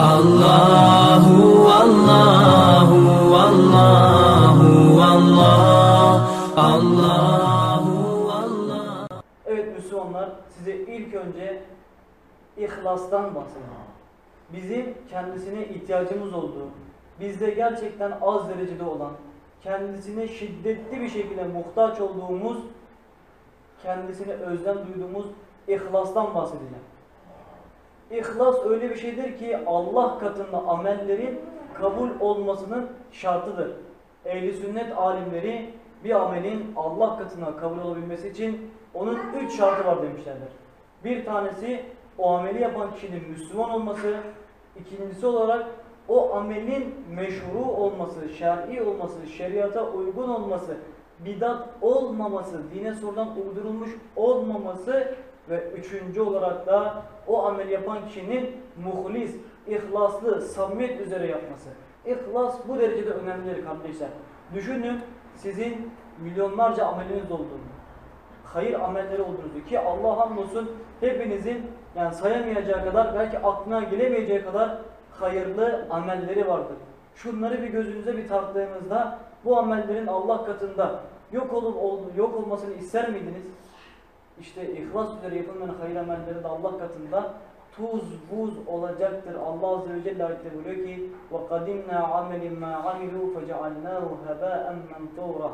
Allahu Allahu Allahu Allah Allahu Allah Evet Müslümanlar size ilk önce ihlastan bahsedeyim. Bizim kendisine ihtiyacımız olduğu, bizde gerçekten az derecede olan, kendisine şiddetli bir şekilde muhtaç olduğumuz, kendisine özlem duyduğumuz ihlastan bahsedeceğim. İhlas öyle bir şeydir ki Allah katında amellerin kabul olmasının şartıdır. Ehli sünnet alimleri bir amelin Allah katına kabul olabilmesi için onun üç şartı var demişlerdir. Bir tanesi o ameli yapan kişinin Müslüman olması, ikincisi olarak o amelin meşru olması, şer'i olması, şeriata uygun olması, bidat olmaması, dine sonradan uydurulmuş olmaması ve üçüncü olarak da o ameli yapan kişinin muhlis, ihlaslı, samimiyet üzere yapması. İhlas bu derecede önemlidir kardeşler. Düşünün sizin milyonlarca ameliniz olduğunu, hayır amelleri olduğunuzu ki Allah hamdolsun hepinizin yani sayamayacağı kadar belki aklına gelemeyeceği kadar hayırlı amelleri vardır. Şunları bir gözünüze bir tarttığınızda bu amellerin Allah katında yok olup yok olmasını ister miydiniz? İşte ihlas üzere yapılmayan hayır amelleri de Allah katında tuz buz olacaktır. Allah Azze ve Celle ayette buyuruyor ki وَقَدِمْنَا عَمَلٍ مَا عَمِلُوا فَجَعَلْنَاهُ هَبَاءً مَنْثُورًا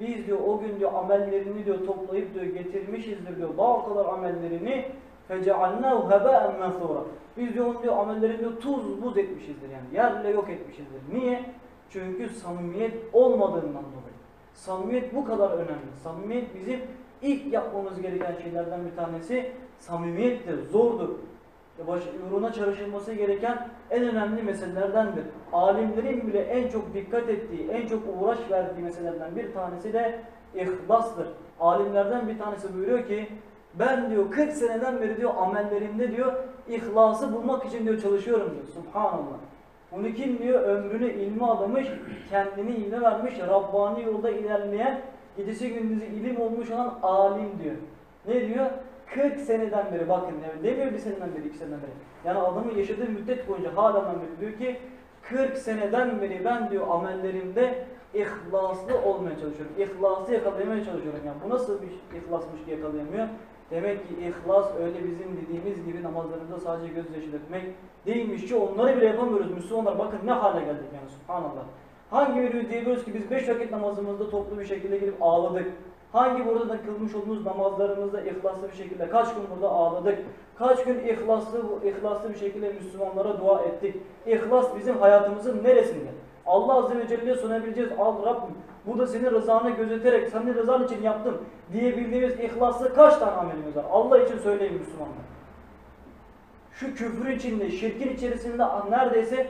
Biz diyor o gün diyor amellerini diyor toplayıp diyor getirmişizdir diyor daha kadar amellerini فَجَعَلْنَاهُ هَبَاءً مَنْثُورًا Biz diyor onu diyor amellerini diyor tuz buz etmişizdir yani yerle yok etmişizdir. Niye? Çünkü samimiyet olmadığından dolayı. Samimiyet bu kadar önemli. Samimiyet bizim ilk yapmamız gereken şeylerden bir tanesi samimiyettir, zordur. Baş, uğruna çalışılması gereken en önemli meselelerdendir. Alimlerin bile en çok dikkat ettiği, en çok uğraş verdiği meselelerden bir tanesi de ihlastır. Alimlerden bir tanesi buyuruyor ki ben diyor 40 seneden beri diyor amellerimde diyor ihlası bulmak için diyor çalışıyorum diyor. Subhanallah. Bunu kim diyor? Ömrünü ilme adamış, kendini ilme vermiş, Rabbani yolda ilerleyen, gecesi gündüzü ilim olmuş olan alim diyor. Ne diyor? 40 seneden beri bakın demiyor bir seneden beri, iki seneden beri. Yani adamın yaşadığı müddet boyunca halen beri diyor ki 40 seneden beri ben diyor amellerimde ihlaslı olmaya çalışıyorum. İhlası yakalayamaya çalışıyorum. Yani bu nasıl bir ihlasmış ki yakalayamıyor? Demek ki ihlas öyle bizim dediğimiz gibi namazlarımızda sadece gözyaşı dökmek değilmiş ki onları bile yapamıyoruz. Müslümanlar bakın ne hale geldik yani subhanallah. Hangi bir diyoruz ki biz beş vakit namazımızda toplu bir şekilde gelip ağladık. Hangi burada da kılmış olduğumuz namazlarımızda ihlaslı bir şekilde kaç gün burada ağladık. Kaç gün ihlaslı ihlaslı bir şekilde Müslümanlara dua ettik. İhlas bizim hayatımızın neresinde? Allah Azze ve Celle'ye sunabileceğiz. Al Rabbim bu da senin rızanı gözeterek senin rızan için yaptım diyebildiğimiz ihlaslı kaç tane amelimiz var? Allah için söyleyin Müslümanlar. Şu küfür içinde, şirkin içerisinde neredeyse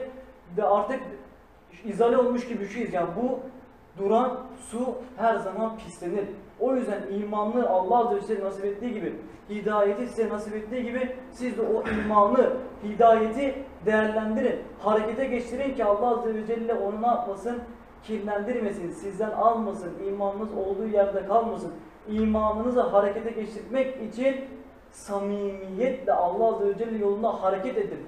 de artık izale olmuş gibi bir şeyiz. Yani bu duran su her zaman pislenir. O yüzden imanlı Allah Azze ve Celle nasip ettiği gibi, hidayeti size nasip ettiği gibi siz de o imanı, hidayeti değerlendirin. Harekete geçirin ki Allah Azze ve Celle onu ne yapmasın? Kirlendirmesin, sizden almasın, imanınız olduğu yerde kalmasın. İmanınızı harekete geçirmek için samimiyetle Allah Azze ve Celle yolunda hareket edin.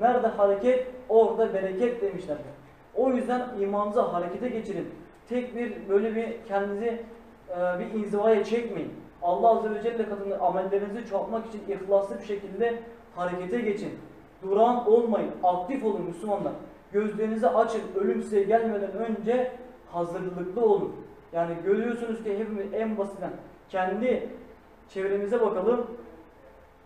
Nerede hareket? Orada bereket demişlerdir. O yüzden imanınızı harekete geçirin. Tek bir böyle bir kendinizi e, bir inzivaya çekmeyin. Allah Azze ve Celle katında amellerinizi çoğaltmak için ihlaslı bir şekilde harekete geçin. Duran olmayın, aktif olun Müslümanlar. Gözlerinizi açın, ölüm size gelmeden önce hazırlıklı olun. Yani görüyorsunuz ki hepimiz en basitten kendi çevremize bakalım.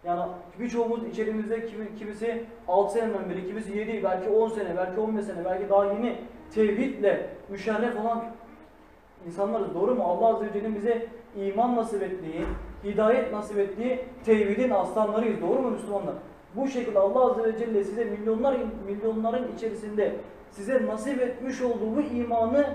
Yani birçoğumuz içerimizde kimi, kimisi 6 seneden beri, kimisi 7, belki 10 sene, belki 15 sene, belki daha yeni tevhidle müşerref olan insanlarız. Doğru mu? Allah Azze ve Celle'nin bize iman nasip ettiği, hidayet nasip ettiği tevhidin aslanlarıyız. Doğru mu Müslümanlar? Bu şekilde Allah Azze ve Celle size milyonlar milyonların içerisinde size nasip etmiş olduğu bu imanı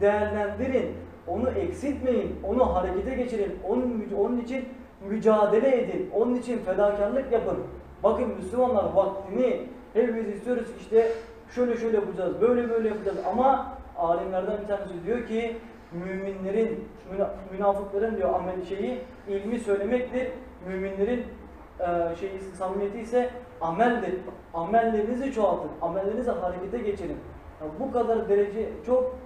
değerlendirin. Onu eksiltmeyin. Onu harekete geçirin. Onun, onun için mücadele edin. Onun için fedakarlık yapın. Bakın Müslümanlar vaktini hepimiz istiyoruz işte şöyle şöyle yapacağız, böyle böyle yapacağız ama alimlerden bir tanesi diyor ki müminlerin, münafıkların diyor amel şeyi ilmi söylemektir. Müminlerin e, şey samimiyeti ise ameldir. Amellerinizi çoğaltın. Amellerinizi harekete geçirin. Ya bu kadar derece çok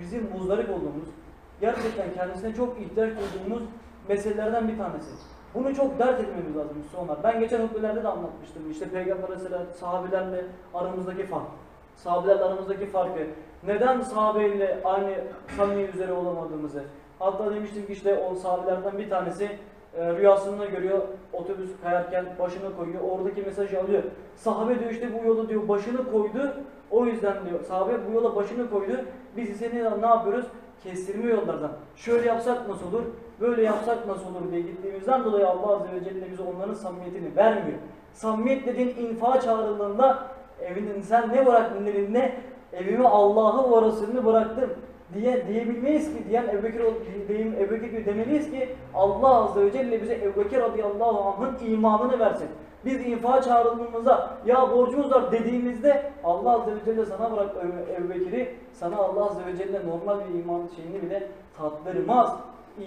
bizim muzdarip olduğumuz, gerçekten kendisine çok ihtiyaç duyduğumuz meselelerden bir tanesi. Bunu çok dert etmemiz lazım Müslümanlar. Ben geçen hutbelerde de anlatmıştım. İşte Peygamber Aleyhisselam sahabelerle aramızdaki fark. Sahabelerle aramızdaki farkı. Neden sahabeyle aynı samimi üzere olamadığımızı. Hatta demiştim ki işte o sahabelerden bir tanesi e, rüyasında görüyor otobüs kayarken başını koyuyor. Oradaki mesajı alıyor. Sahabe diyor işte bu yola diyor başını koydu. O yüzden diyor sahabe bu yola başını koydu. Biz ise ne, ne yapıyoruz? Kestirme yollardan. Şöyle yapsak nasıl olur? Böyle yapsak nasıl olur diye gittiğimizden dolayı Allah Azze ve Celle bize onların samimiyetini vermiyor. Samimiyet dediğin infağa çağrıldığında evinin sen ne bıraktın elinde? Evime Allah'ı ve Resulünü bıraktım diye diyebilmeyiz ki diyen Ebu Bekir diyeyim Ebu Bekir gibi demeliyiz ki Allah Azze ve Celle bize Ebu Bekir radıyallahu anh'ın imanını versin. Biz infağa çağrıldığımızda ya borcumuz var dediğimizde Allah Azze ve Celle sana bırak Ebu Bekir'i sana Allah Azze ve Celle normal bir iman şeyini bile tattırmaz.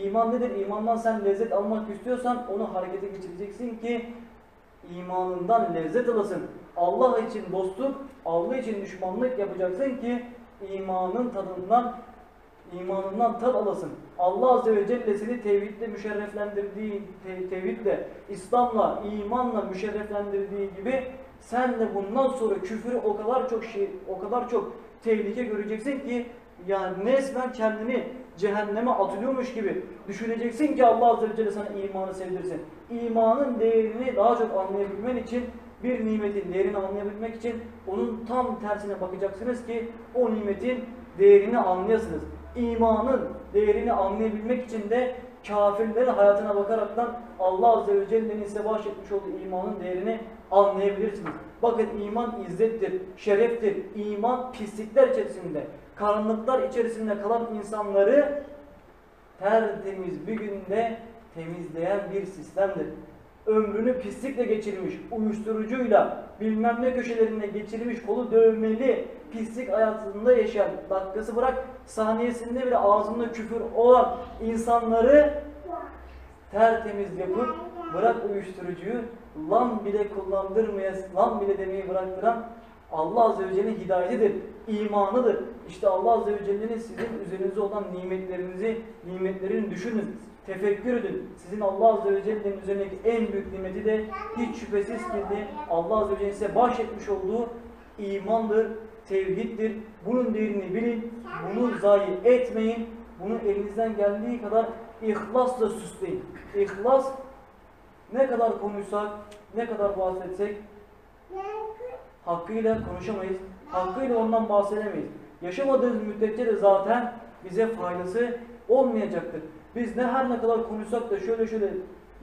İman nedir? İmandan sen lezzet almak istiyorsan onu harekete geçireceksin ki imanından lezzet alasın. Allah için dostluk, Allah için düşmanlık yapacaksın ki imanın tadından imanından tad alasın. Allah Azze ve Celle seni tevhidle müşerreflendirdiği, te tevhidle, İslam'la, imanla müşerreflendirdiği gibi sen de bundan sonra küfürü o kadar çok şey, o kadar çok tehlike göreceksin ki yani resmen kendini cehenneme atılıyormuş gibi düşüneceksin ki Allah Azze ve Celle sana imanı sevdirsin. İmanın değerini daha çok anlayabilmen için bir nimetin değerini anlayabilmek için onun tam tersine bakacaksınız ki o nimetin değerini anlayasınız. İmanın değerini anlayabilmek için de kafirlerin hayatına bakaraktan Allah Azze ve Celle'nin size bahşetmiş olduğu imanın değerini anlayabilirsiniz. Bakın iman izzettir, şereftir. İman pislikler içerisinde, karanlıklar içerisinde kalan insanları tertemiz bir günde temizleyen bir sistemdir. Ömrünü pislikle geçirmiş, uyuşturucuyla, bilmem ne köşelerinde geçirmiş, kolu dövmeli, pislik hayatında yaşayan, dakikası bırak saniyesinde bile ağzında küfür olan insanları tertemiz yapıp bırak uyuşturucuyu lan bile kullandırmaya, lan bile demeyi bıraktıran Allah Azze ve Celle'nin hidayetidir, imanıdır. İşte Allah Azze ve Celle'nin sizin üzerinize olan nimetlerinizi, nimetlerini düşünün, tefekkür edin. Sizin Allah Azze ve Celle'nin üzerindeki en büyük nimeti de hiç şüphesiz ki de Allah Azze ve Celle'nin size bahşetmiş olduğu imandır, tevhiddir. Bunun değerini bilin, bunu zayi etmeyin. Bunu elinizden geldiği kadar ihlasla süsleyin. İhlas ne kadar konuşsak, ne kadar bahsetsek hakkıyla konuşamayız. Hakkıyla ondan bahsedemeyiz. Yaşamadığımız müddetçe de zaten bize faydası olmayacaktır. Biz ne her ne kadar konuşsak da şöyle şöyle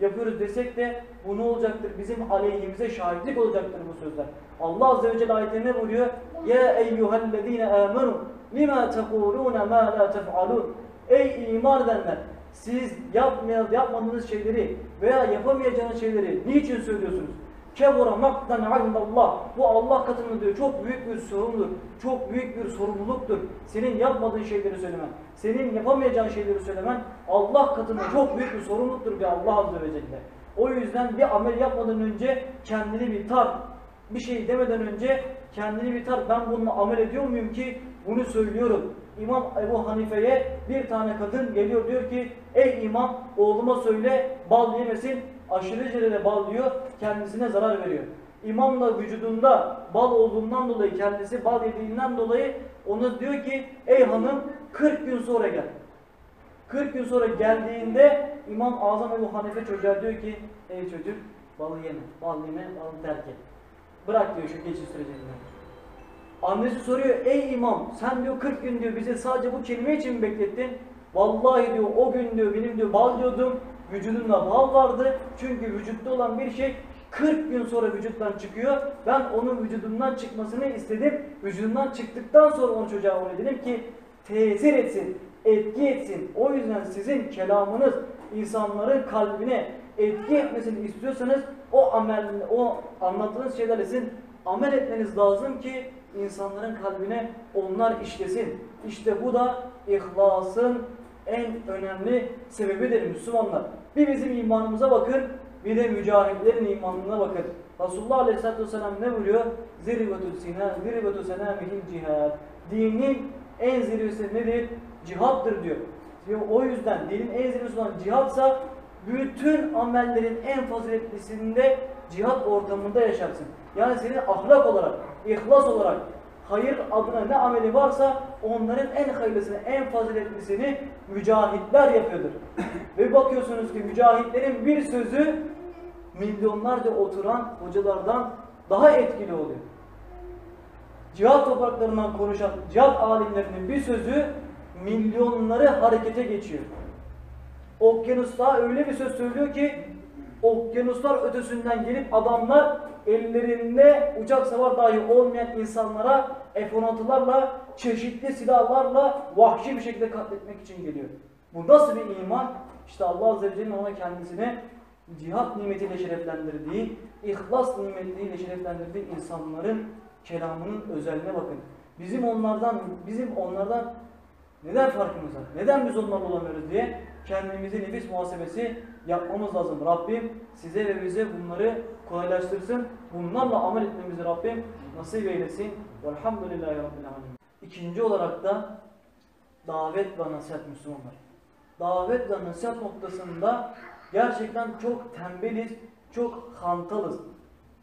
yapıyoruz desek de bu ne olacaktır? Bizim aleyhimize şahitlik olacaktır bu sözler. Allah Azze ve Celle ayetinde ne buyuruyor? Ya eyyühellezine amenu lima tekulune ma la tef'alun Ey iman edenler! Siz yapmaya, yapmadığınız şeyleri veya yapamayacağınız şeyleri niçin söylüyorsunuz? Kebura maktan Allah. Bu Allah katında diyor çok büyük bir sorumluluk, çok büyük bir sorumluluktur. Senin yapmadığın şeyleri söylemen, senin yapamayacağın şeyleri söylemen Allah katında çok büyük bir sorumluluktur bir Allah Azze ve Celle. O yüzden bir amel yapmadan önce kendini bir tar. Bir şey demeden önce kendini bir tar. Ben bununla amel ediyor muyum ki bunu söylüyorum. İmam Ebu Hanife'ye bir tane kadın geliyor diyor ki ey imam oğluma söyle bal yemesin aşırı derecede bal yiyor kendisine zarar veriyor. İmam da vücudunda bal olduğundan dolayı kendisi bal yediğinden dolayı ona diyor ki ey hanım 40 gün sonra gel. 40 gün sonra geldiğinde İmam Azam Ebu Hanife çocuğa diyor ki ey çocuk balı yeme, bal yeme, balı terk et. Bırak diyor şu geçiş sürecinde. Annesi soruyor ey imam sen diyor 40 gün diyor bize sadece bu kelime için mi beklettin? Vallahi diyor o gün diyor benim diyor bal diyordum vücudumda bal vardı. Çünkü vücutta olan bir şey 40 gün sonra vücuttan çıkıyor. Ben onun vücudundan çıkmasını istedim. Vücudundan çıktıktan sonra onu çocuğa öyle dedim ki tesir etsin, etki etsin. O yüzden sizin kelamınız insanların kalbine etki etmesini istiyorsanız o amel, o anlattığınız şeylerle sizin amel etmeniz lazım ki insanların kalbine onlar işlesin. İşte bu da ihlasın en önemli sebebidir Müslümanlar. Bir bizim imanımıza bakın, Bir de mücahitlerin imanına bakın. Resulullah Aleyhisselatü Vesselam ne buyuruyor? Zirvetü sina, zirvetü senamihil cihad. Dinin en zirvesi nedir? Cihattır diyor. Ve o yüzden dinin en zirvesi olan cihatsa bütün amellerin en faziletlisinde cihat ortamında yaşarsın. Yani senin ahlak olarak, ihlas olarak, hayır adına ne ameli varsa onların en hayırlısını, en faziletlisini mücahitler yapıyordur. Ve bakıyorsunuz ki mücahitlerin bir sözü milyonlarca oturan hocalardan daha etkili oluyor. Cihat topraklarından konuşan cihat alimlerinin bir sözü milyonları harekete geçiyor. Okyanusta öyle bir söz söylüyor ki okyanuslar ötesinden gelip adamlar ellerinde uçak savar dahi olmayan insanlara F-16'larla çeşitli silahlarla vahşi bir şekilde katletmek için geliyor. Bu nasıl bir iman? İşte Allah Azze ve Celle'nin ona kendisine cihat nimetiyle şereflendirdiği, ihlas nimetiyle şereflendirdiği insanların kelamının özelliğine bakın. Bizim onlardan, bizim onlardan neden farkımız var? Neden biz onlar olamıyoruz diye kendimizi nefis muhasebesi yapmamız lazım. Rabbim size ve bize bunları kolaylaştırsın. Bunlarla amel etmemizi Rabbim nasip eylesin. Velhamdülillahi Rabbil Alemin. İkinci olarak da davet ve nasihat Müslümanlar. Davet ve nasihat noktasında gerçekten çok tembeliz, çok hantalız.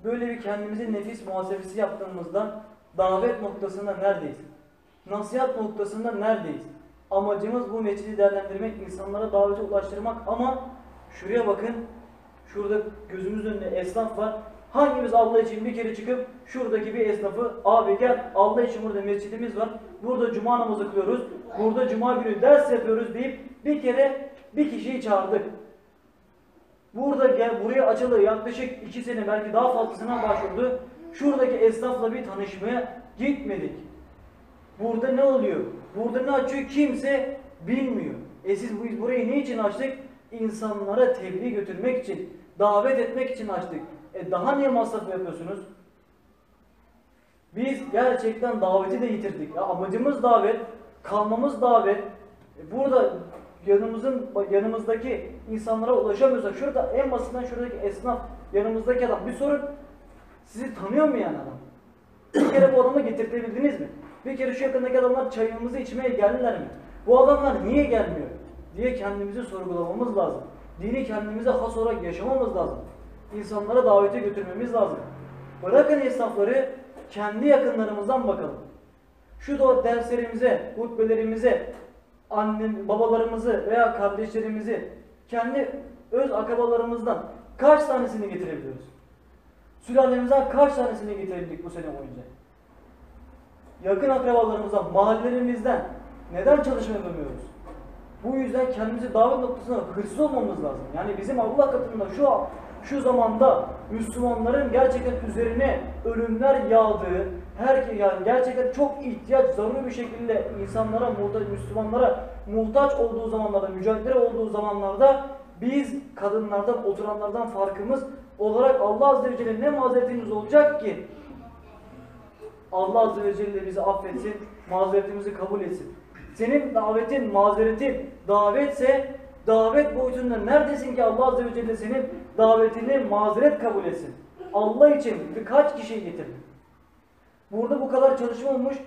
Böyle bir kendimizi nefis muhasebesi yaptığımızda davet noktasında neredeyiz? Nasihat noktasında neredeyiz? Amacımız bu mescidi değerlendirmek, insanlara davete ulaştırmak ama şuraya bakın, şurada gözümüzün önünde esnaf var. Hangimiz Allah için bir kere çıkıp şuradaki bir esnafı abi gel Allah için burada mescidimiz var. Burada cuma namazı kılıyoruz. Burada cuma günü ders yapıyoruz deyip bir kere bir kişiyi çağırdık. Burada gel buraya açılı yaklaşık iki sene belki daha fazlasına başvurdu. Şuradaki esnafla bir tanışmaya gitmedik. Burada ne oluyor? Burada ne açıyor kimse bilmiyor. E siz burayı ne için açtık? İnsanlara tebliğ götürmek için, davet etmek için açtık. E daha niye masraf yapıyorsunuz? Biz gerçekten daveti de yitirdik. Ya amacımız davet, kalmamız davet. E burada yanımızın yanımızdaki insanlara ulaşamıyorsak şurada en basitinden şuradaki esnaf yanımızdaki adam bir sorun sizi tanıyor mu yani adam? Bir kere bu adamı getirtebildiniz mi? Bir kere şu yakındaki adamlar çayımızı içmeye geldiler mi? Bu adamlar niye gelmiyor? diye kendimizi sorgulamamız lazım. Dini kendimize has olarak yaşamamız lazım. İnsanlara davete götürmemiz lazım. Bırakın esnafları kendi yakınlarımızdan bakalım. Şu da derslerimize, hutbelerimize, annem, babalarımızı veya kardeşlerimizi kendi öz akrabalarımızdan kaç tanesini getirebiliyoruz? Sülalemizden kaç tanesini getirebildik bu sene boyunca? Yakın akrabalarımızdan, mahallelerimizden neden çalışma yapamıyoruz? Bu yüzden kendimizi davet noktasına hırsız olmamız lazım. Yani bizim Allah katında şu şu zamanda Müslümanların gerçekten üzerine ölümler yağdığı, her yani gerçekten çok ihtiyaç, zaruri bir şekilde insanlara, muhtaç, Müslümanlara muhtaç olduğu zamanlarda, mücadele olduğu zamanlarda biz kadınlardan, oturanlardan farkımız olarak Allah Azze ve Celle ne mazeretimiz olacak ki? Allah Azze ve Celle bizi affetsin, mazeretimizi kabul etsin. Senin davetin, mazeretin, davetse davet boyutunda neredesin ki Allah Azze ve Celle senin davetini mazeret kabul etsin. Allah için birkaç kişiyi getirdin. Burada bu kadar çalışma olmuş.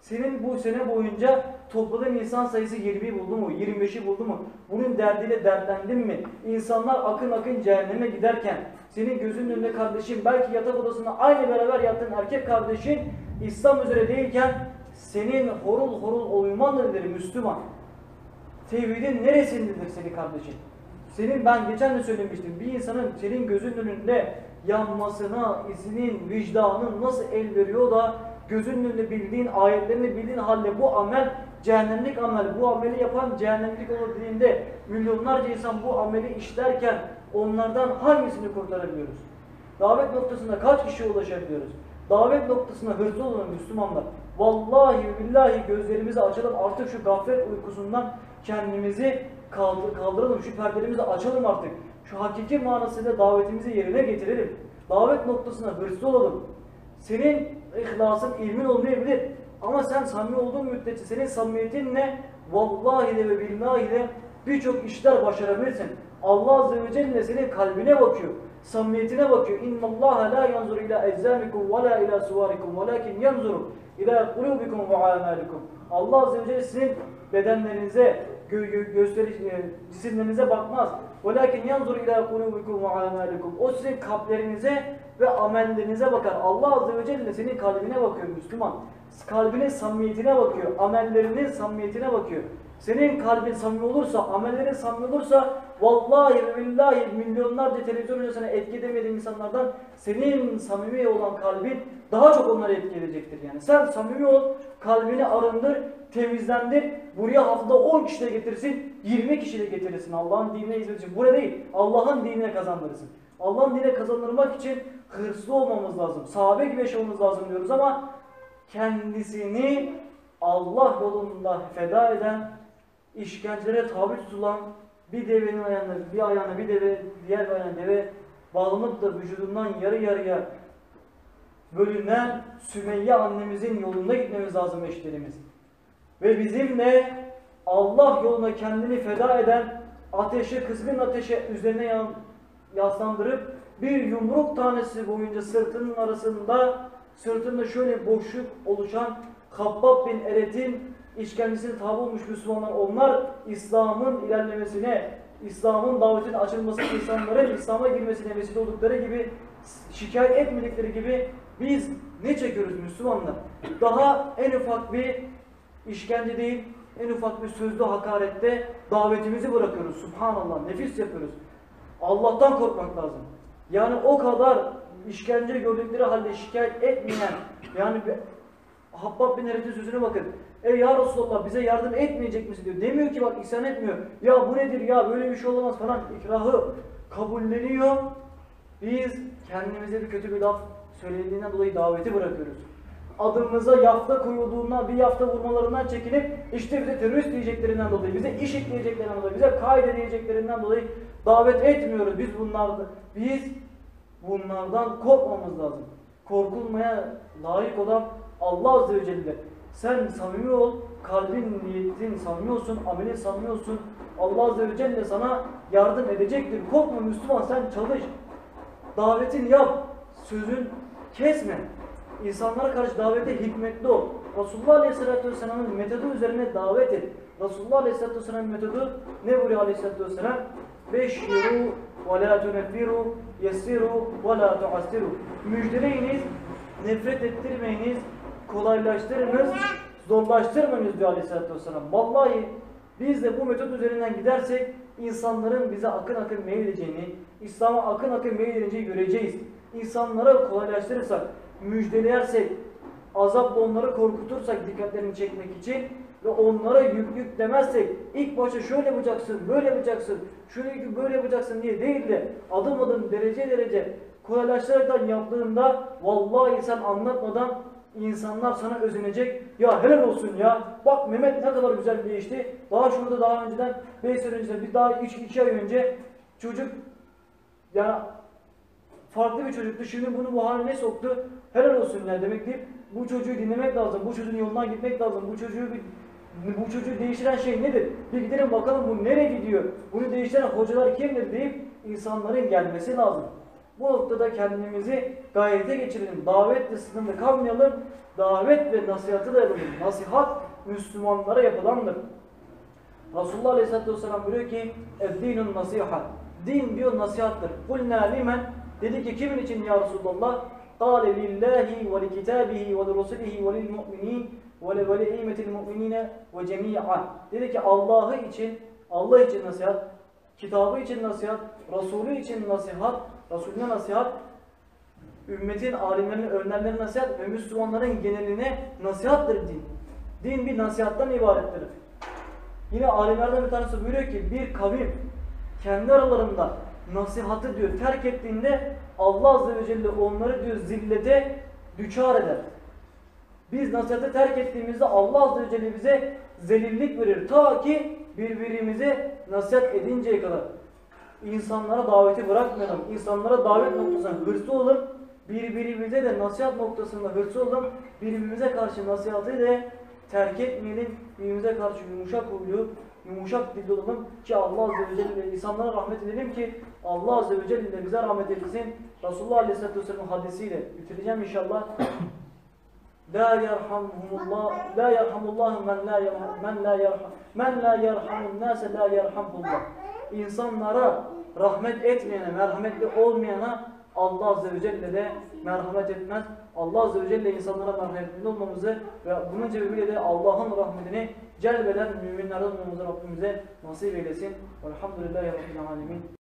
Senin bu sene boyunca topladığın insan sayısı 20'yi buldu mu? 25'i buldu mu? Bunun derdiyle dertlendin mi? İnsanlar akın akın cehenneme giderken senin gözünün önünde kardeşin belki yatak odasında aynı beraber yattığın erkek kardeşin İslam üzere değilken senin horul horul uyuman nedir Müslüman? Tevhidin neresindedir senin kardeşin? Senin ben geçen de söylemiştim. Bir insanın senin gözünün önünde yanmasına, izinin, vicdanın nasıl el veriyor da gözünün önünde bildiğin ayetlerini bildiğin halde bu amel cehennemlik amel. Bu ameli yapan cehennemlik olur dediğinde milyonlarca insan bu ameli işlerken onlardan hangisini kurtarabiliyoruz? Davet noktasında kaç kişiye ulaşabiliyoruz? Davet noktasına hırslı olan Müslümanlar. Vallahi billahi gözlerimizi açalım artık şu gaflet uykusundan kendimizi kaldır, kaldıralım. Şu perdelerimizi açalım artık. Şu hakiki manasıyla davetimizi yerine getirelim. Davet noktasına hırslı olalım. Senin ihlasın, ilmin olmayabilir. Ama sen samimi olduğun müddetçe senin samimiyetin ne? Vallahi de ve billahi de birçok işler başarabilirsin. Allah Azze ve Celle senin kalbine bakıyor. Samimiyetine bakıyor. İnna Allah la yanzur ila eczamikum ve la ila suvarikum velakin yanzur ila kulubikum ve amalikum. Allah Azze ve Celle sizin bedenlerinize, gö gö gösteriş, e, cisimlerinize bakmaz. Velakin yanzur ila kulubikum ve amalikum. O sizin kalplerinize ve amellerinize bakar. Allah Azze ve Celle senin kalbine bakıyor Müslüman. Kalbinin samimiyetine bakıyor. Amellerinin samimiyetine bakıyor. Senin kalbin samimi olursa, amellerin samimi olursa vallahi ve billahi milyonlarca televizyon öncesine etki edemediğin insanlardan senin samimi olan kalbin daha çok onları etki edecektir yani. Sen samimi ol, kalbini arındır, temizlendir. Buraya haftada 10 kişi de getirsin, 20 kişi de getirirsin Allah'ın dinine hizmet için. Buraya değil, Allah'ın dinine kazandırırsın. Allah'ın dinine kazandırmak için hırslı olmamız lazım. Sahabe gibi yaşamamız lazım diyoruz ama kendisini Allah yolunda feda eden, işkencelere tabi tutulan bir devenin ayağına, bir ayağına bir deve, diğer bir ayağına deve bağlanıp da vücudundan yarı yarıya bölünen Sümeyye annemizin yolunda gitmemiz lazım eşlerimiz. Ve bizim de Allah yoluna kendini feda eden ateşe, kızgın ateşe üzerine yaslandırıp bir yumruk tanesi boyunca sırtının arasında sırtında şöyle boşluk oluşan Habbab bin Eret'in işkencesine tabi olmuş Müslümanlar onlar İslam'ın ilerlemesine, İslam'ın davetinin açılmasına, insanların İslam'a girmesine vesile oldukları gibi şikayet etmedikleri gibi biz ne çekiyoruz Müslümanlar? Daha en ufak bir işkence değil, en ufak bir sözlü hakarette davetimizi bırakıyoruz. Subhanallah, nefis yapıyoruz. Allah'tan korkmak lazım. Yani o kadar işkence gördükleri halde şikayet etmeyen, yani Habbab bin Eret'in sözüne bakın. Ey ya Resulallah bize yardım etmeyecek misin diyor. Demiyor ki bak isyan etmiyor. Ya bu nedir ya böyle bir şey olamaz falan. İkrahı kabulleniyor. Biz kendimize bir kötü bir laf söylediğinden dolayı daveti bırakıyoruz. Adımıza yafta koyulduğundan, bir yafta vurmalarından çekinip işte bize terörist diyeceklerinden dolayı, bize iş diyeceklerinden dolayı, bize kaide diyeceklerinden dolayı davet etmiyoruz. Biz bunlardan, biz bunlardan korkmamız lazım. Korkulmaya layık olan Allah Azze ve Celle. Sen samimi ol, kalbin, niyetin samimi olsun, amelin samimi olsun. Allah Azze ve Celle sana yardım edecektir. Korkma Müslüman, sen çalış. Davetini yap, sözün kesme. İnsanlara karşı davete hikmetli ol. Resulullah Aleyhisselatü Vesselam'ın metodu üzerine davet et. Resulullah Aleyhisselatü Vesselam'ın metodu ne buyuruyor Aleyhisselatü Vesselam? Beşşiru ve la tuneffiru, yessiru ve la tuassiru. Müjdeleyiniz, nefret ettirmeyiniz, kolaylaştırınız, zorlaştırmayınız diyor Aleyhisselatü Vesselam. Vallahi biz de bu metot üzerinden gidersek insanların bize akın akın meyil edeceğini, İslam'a akın akın meyil edeceğini göreceğiz. İnsanlara kolaylaştırırsak, müjdeleyersek, azapla onları korkutursak dikkatlerini çekmek için ve onlara yük yük demezsek ilk başta şöyle yapacaksın, böyle yapacaksın, şunu böyle yapacaksın diye değil de adım adım derece derece kolaylaştırarak yaptığında vallahi sen anlatmadan insanlar sana özenecek. Ya helal olsun ya. Bak Mehmet ne kadar güzel değişti. Daha şurada daha önceden 5 sene önce, bir daha 2 ay önce çocuk ya farklı bir çocuktu. Şimdi bunu bu haline soktu. Helal olsun ya demek ki bu çocuğu dinlemek lazım. Bu çocuğun yolundan gitmek lazım. Bu çocuğu bir bu çocuğu değiştiren şey nedir? Bir gidelim bakalım bu nereye gidiyor? Bunu değiştiren hocalar kimdir deyip insanların gelmesi lazım. Bu noktada kendimizi gayrete geçirelim. Davet sınırında kalmayalım. Davet ve nasihatı da yapalım. Nasihat Müslümanlara yapılandır. Resulullah Aleyhisselatü Vesselam buyuruyor ki اَدْدِينُ nasihat. Din diyor nasihattır. قُلْنَا limen Dedi ki kimin için ya Resulullah? قَالَ لِلّٰهِ وَلِكِتَابِهِ وَلِرُسُلِهِ وَلِلْمُؤْمِنِينَ وَلِعِيمَةِ الْمُؤْمِنِينَ وَجَمِيعًا Dedi ki Allah'ı için, Allah için nasihat, kitabı için nasihat, Resulü için nasihat, Resulüne nasihat, ümmetin, alimlerinin, önderlerine nasihat ve Müslümanların geneline nasihattır din. Din bir nasihattan ibarettir. Yine alimlerden bir tanesi buyuruyor ki bir kavim kendi aralarında nasihatı diyor terk ettiğinde Allah Azze ve Celle onları diyor zillete düçar eder. Biz nasihatı terk ettiğimizde Allah Azze ve Celle bize zelillik verir. Ta ki birbirimize nasihat edinceye kadar. İnsanlara daveti bırakmayalım. İnsanlara davet noktasında hırslı olalım. Birbirimize de nasihat noktasında hırslı olalım. Birbirimize karşı nasihatı da terk etmeyelim. Birbirimize karşı yumuşak huylu, yumuşak dilli olalım ki Allah Azze ve Celle insanlara rahmet edelim ki Allah Azze ve Celle de bize rahmet eylesin. Resulullah Aleyhisselatü Vesselam'ın hadisiyle bitireceğim inşallah. La yerhamhumullah la yerhamullah men la yerham men la yerhamun nase la yerhamhullah. İnsanlara rahmet etmeyene, merhametli olmayana Allah Azze ve Celle de merhamet etmez. Allah Azze ve Celle insanlara merhametli olmamızı ve bunun sebebiyle de Allah'ın rahmetini celbeden müminlerden olmamızı Rabbimize nasip eylesin. Velhamdülillahi Rabbil Alemin.